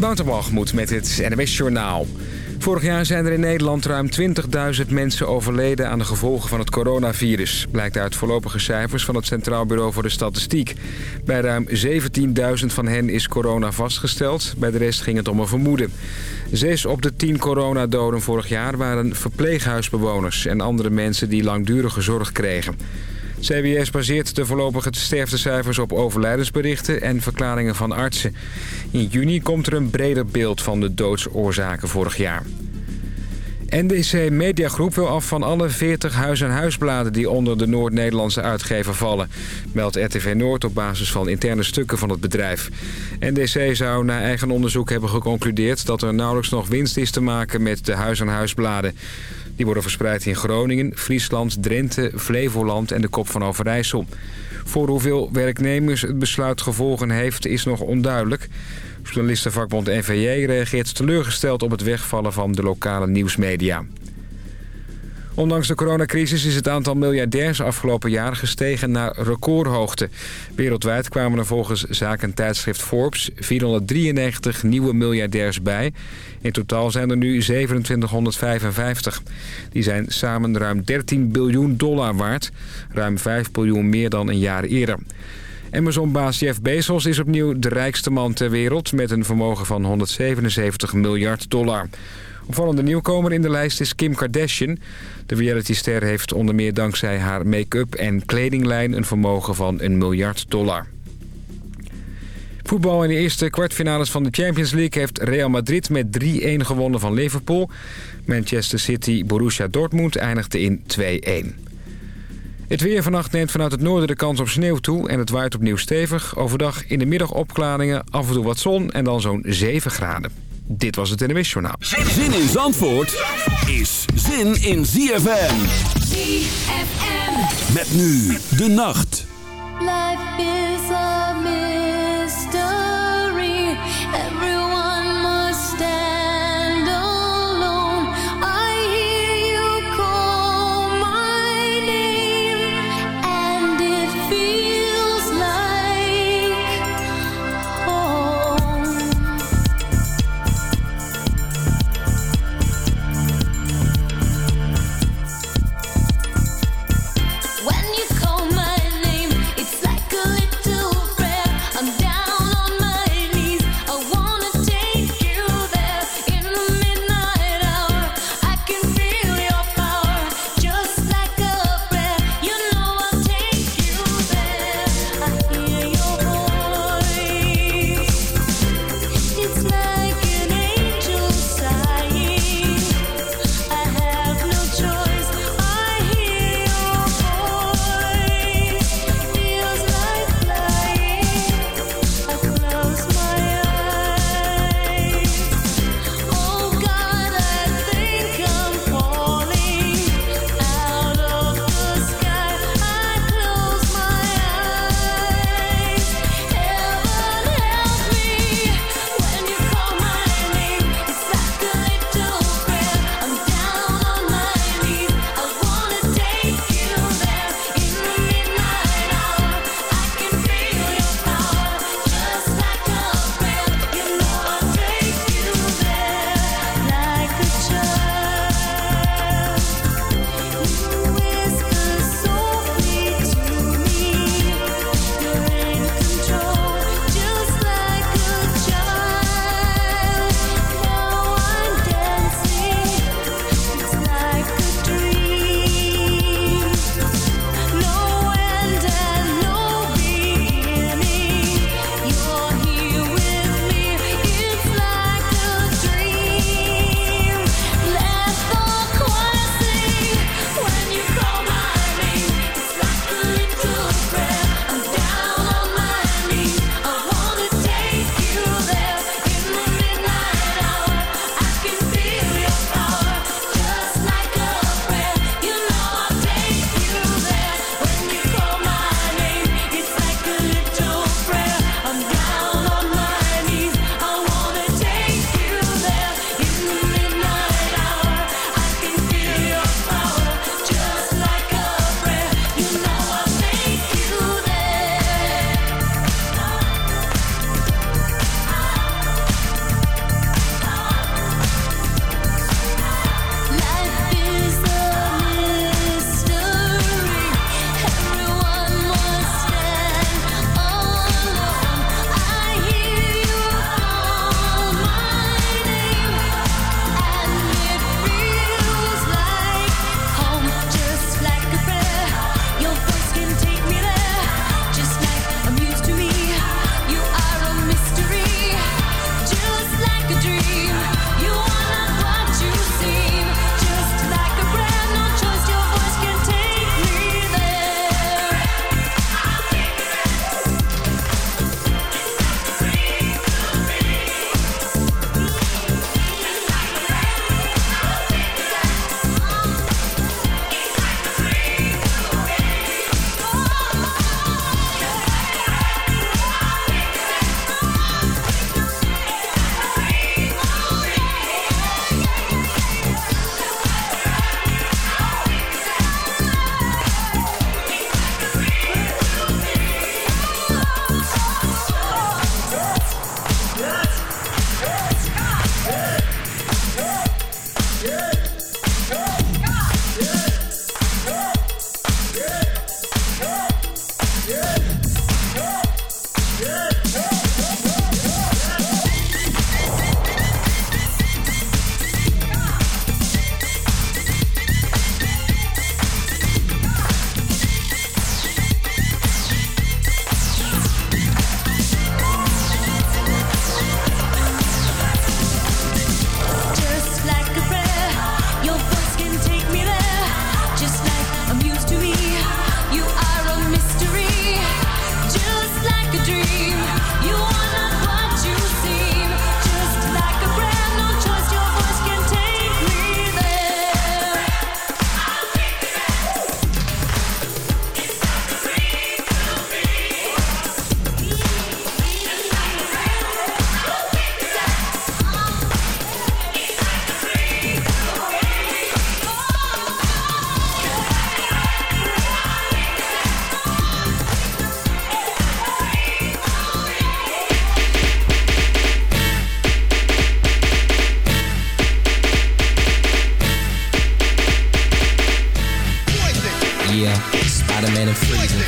Waterbalgemoed met het NWS Journaal. Vorig jaar zijn er in Nederland ruim 20.000 mensen overleden aan de gevolgen van het coronavirus. Blijkt uit voorlopige cijfers van het Centraal Bureau voor de Statistiek. Bij ruim 17.000 van hen is corona vastgesteld. Bij de rest ging het om een vermoeden. Zes op de tien coronadoden vorig jaar waren verpleeghuisbewoners... en andere mensen die langdurige zorg kregen. CBS baseert de voorlopige sterftecijfers op overlijdensberichten en verklaringen van artsen. In juni komt er een breder beeld van de doodsoorzaken vorig jaar. NDC Mediagroep wil af van alle 40 huis- en huisbladen die onder de Noord-Nederlandse uitgever vallen. Meldt RTV Noord op basis van interne stukken van het bedrijf. NDC zou na eigen onderzoek hebben geconcludeerd dat er nauwelijks nog winst is te maken met de huis- en huisbladen. Die worden verspreid in Groningen, Friesland, Drenthe, Flevoland en de Kop van Overijssel. Voor hoeveel werknemers het besluit gevolgen heeft is nog onduidelijk. Journalistenvakbond NVJ reageert teleurgesteld op het wegvallen van de lokale nieuwsmedia. Ondanks de coronacrisis is het aantal miljardairs afgelopen jaar gestegen naar recordhoogte. Wereldwijd kwamen er volgens zakentijdschrift Forbes 493 nieuwe miljardairs bij. In totaal zijn er nu 2755. Die zijn samen ruim 13 biljoen dollar waard. Ruim 5 biljoen meer dan een jaar eerder. Amazon-baas Jeff Bezos is opnieuw de rijkste man ter wereld... met een vermogen van 177 miljard dollar. Opvallende nieuwkomer in de lijst is Kim Kardashian. De realityster heeft onder meer dankzij haar make-up en kledinglijn... een vermogen van een miljard dollar. Voetbal in de eerste kwartfinales van de Champions League... heeft Real Madrid met 3-1 gewonnen van Liverpool. Manchester City Borussia Dortmund eindigde in 2-1. Het weer vannacht neemt vanuit het noorden de kans op sneeuw toe en het waait opnieuw stevig. Overdag in de middag opklaringen, af en toe wat zon en dan zo'n 7 graden. Dit was het NWS Journaal. Zin in Zandvoort is zin in ZFM. ZFM. Met nu de nacht. Life is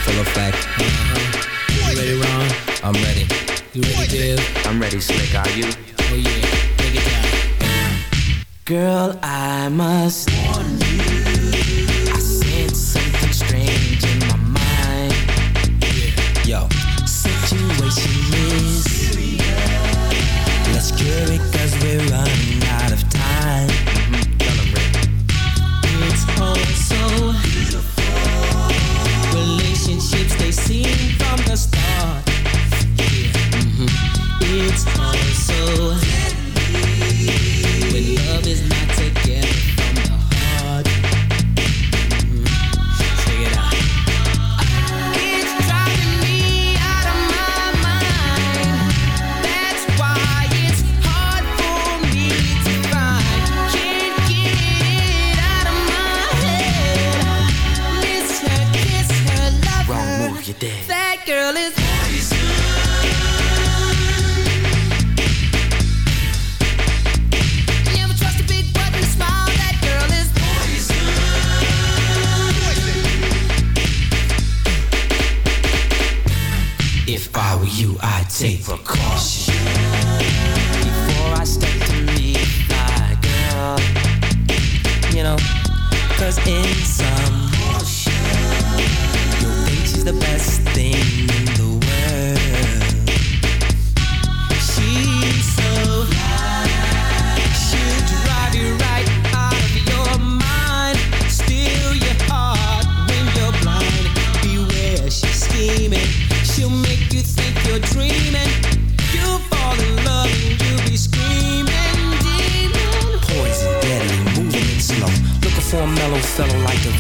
full effect. Uh -huh. You ready, Ron? I'm ready. You ready, I'm ready, Slick. Are you? Oh yeah, it down. Girl, I must.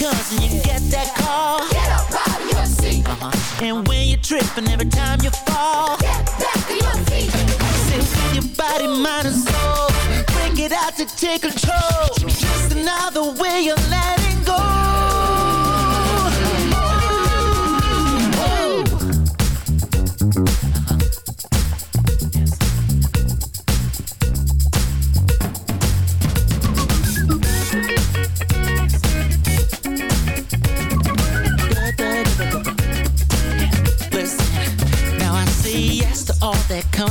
Comes and you get that call. Get up out of your seat. Uh-huh. And when you're tripping every time you fall. Get back to your feet. With your body, mind, and soul. Break it out to take control. Just another way of letting go.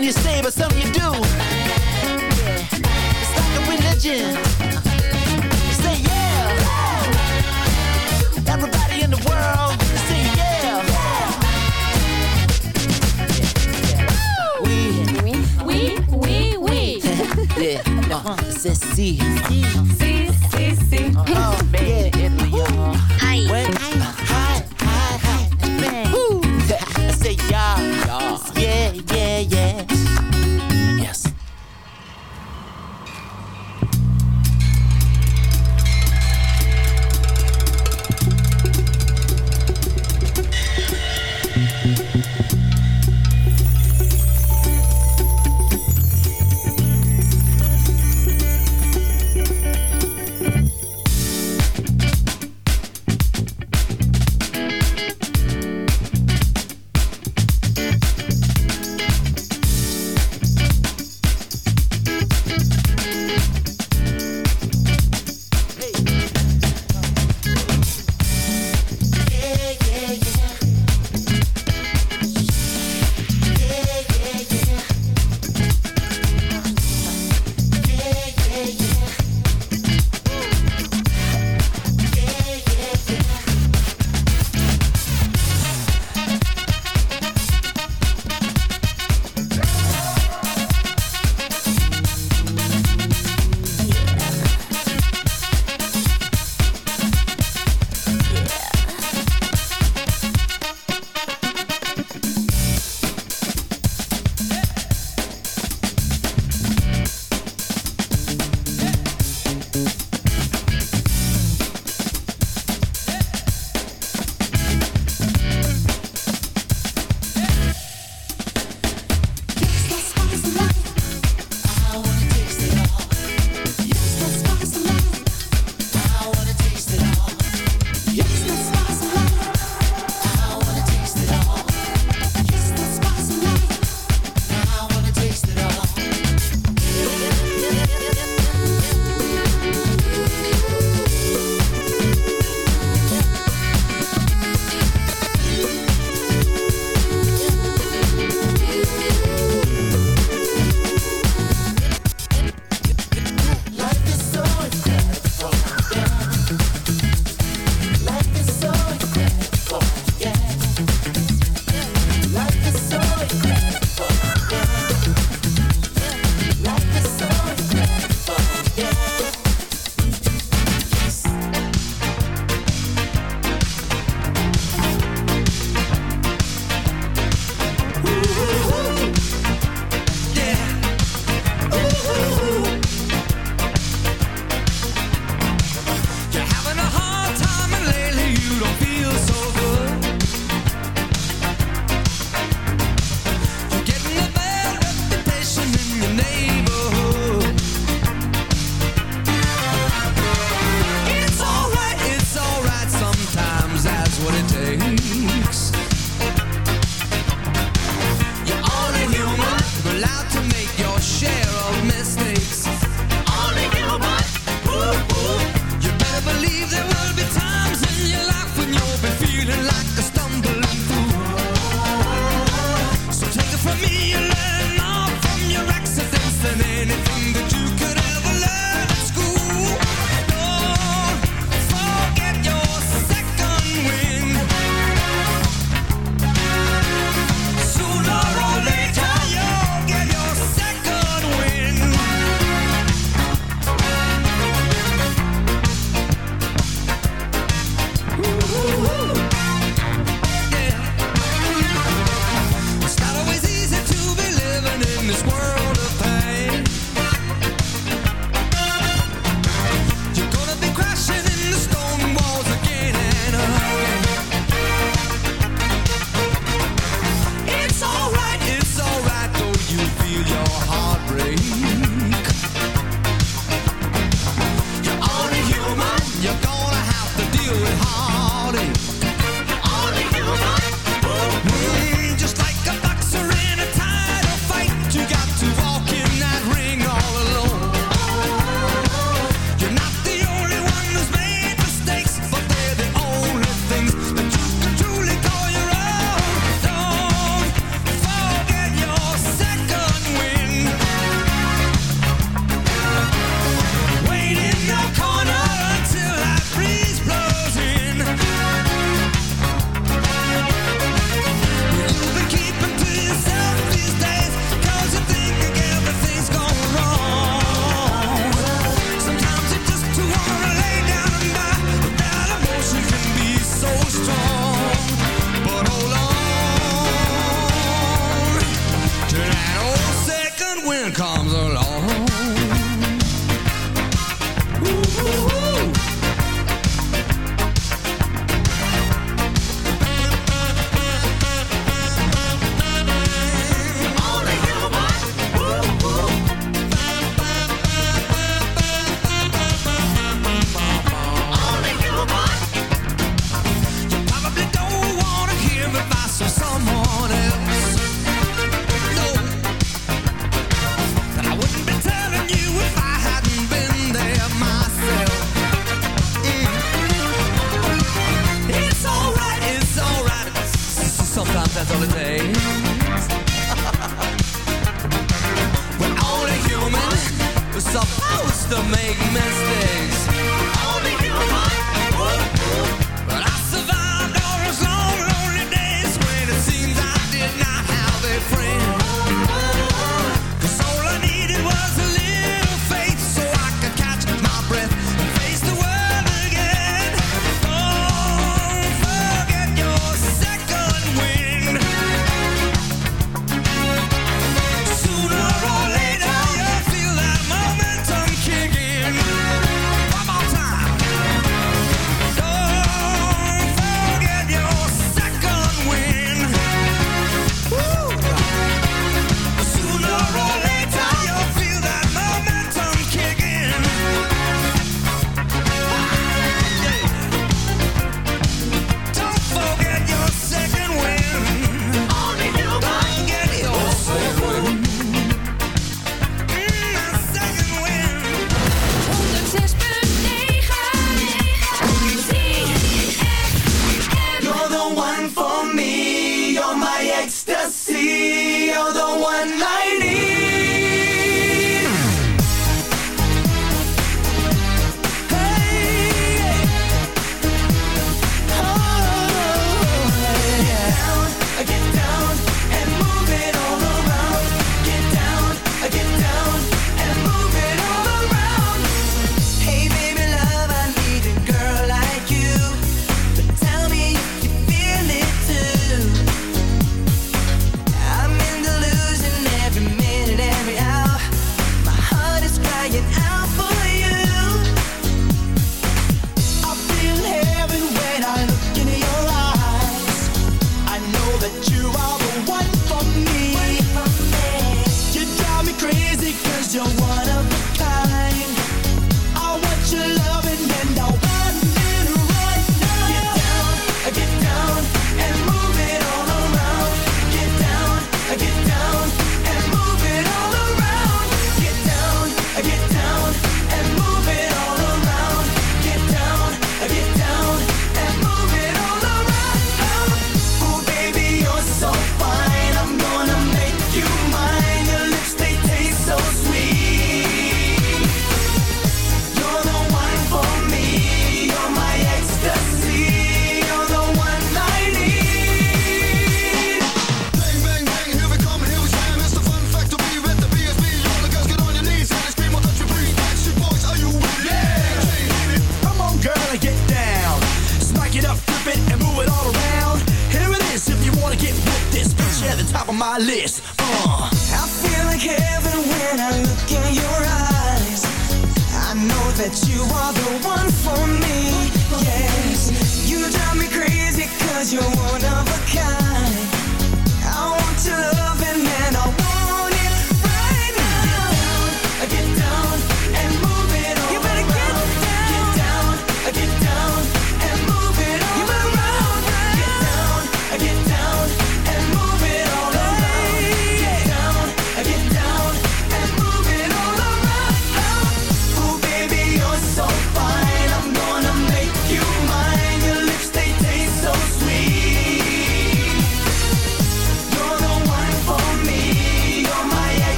something you say, but something you do. It's like a religion. Say yeah. Everybody in the world, say yeah. We, Oui, oui, oui. yeah, uh, c'est si. Si, si, si. Oh, yeah, Italy, y'all. Hi. When, hi, hi, hi. Japan. I say yeah, yeah, yeah, yeah.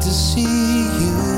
to see you.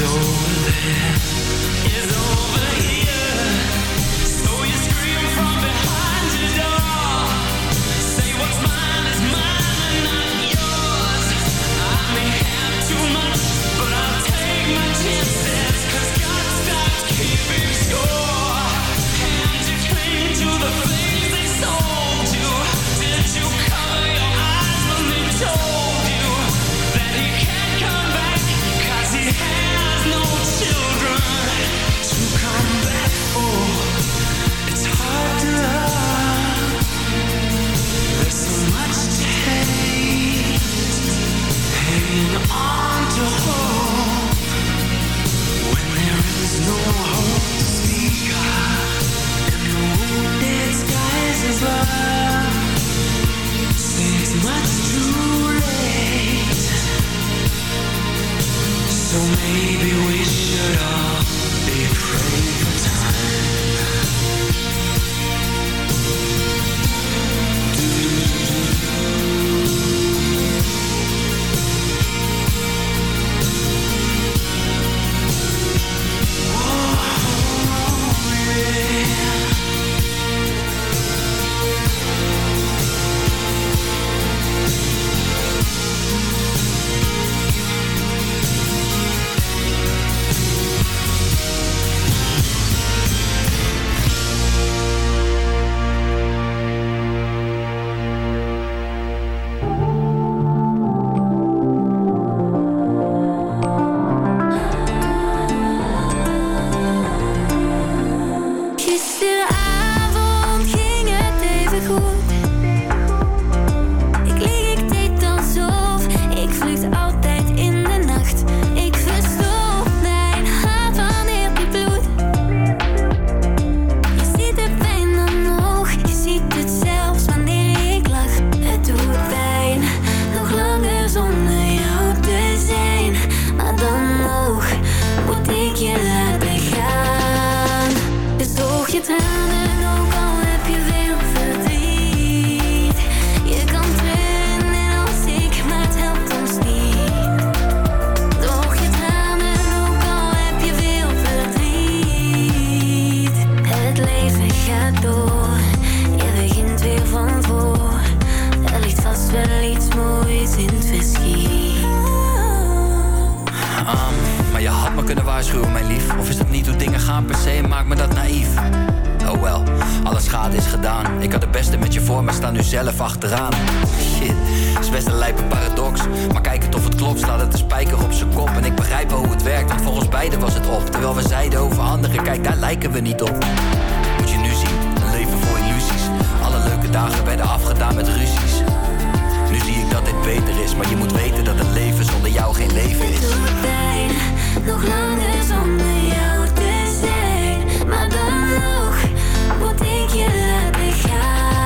Over there Gisteravond ging het even goed. Voor, maar sta nu zelf achteraan. Shit, is best een lijpe paradox. Maar kijk het of het klopt, staat het een spijker op zijn kop. En ik begrijp wel hoe het werkt, want voor ons beiden was het op. Terwijl we zeiden over anderen, kijk daar lijken we niet op. Moet je nu zien, een leven vol illusies. Alle leuke dagen werden afgedaan met ruzies. Nu zie ik dat dit beter is, maar je moet weten dat een leven zonder jou geen leven is. pijn, nog langer zonder jou te zijn. Maar dan nog moet ik je laten gaan.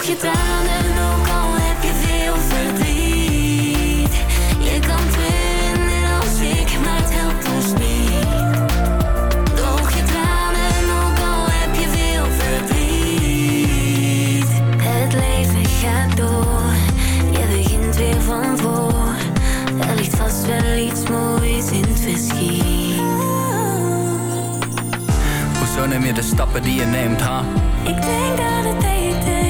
Droog je tranen, ook al heb je veel verdriet. Je kan trainen als ik, maar het helpt ons niet. Droog je tranen, ook al heb je veel verdriet. Het leven gaat door, je begint weer van voor. Er ligt vast wel iets moois in het verschiet. Hoezo neem je de stappen die je neemt, ha? Ik denk dat het beter is.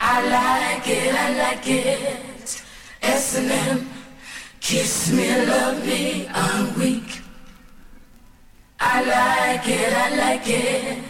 I like it, I like it. SNM, kiss me, love me, I'm weak. I like it, I like it.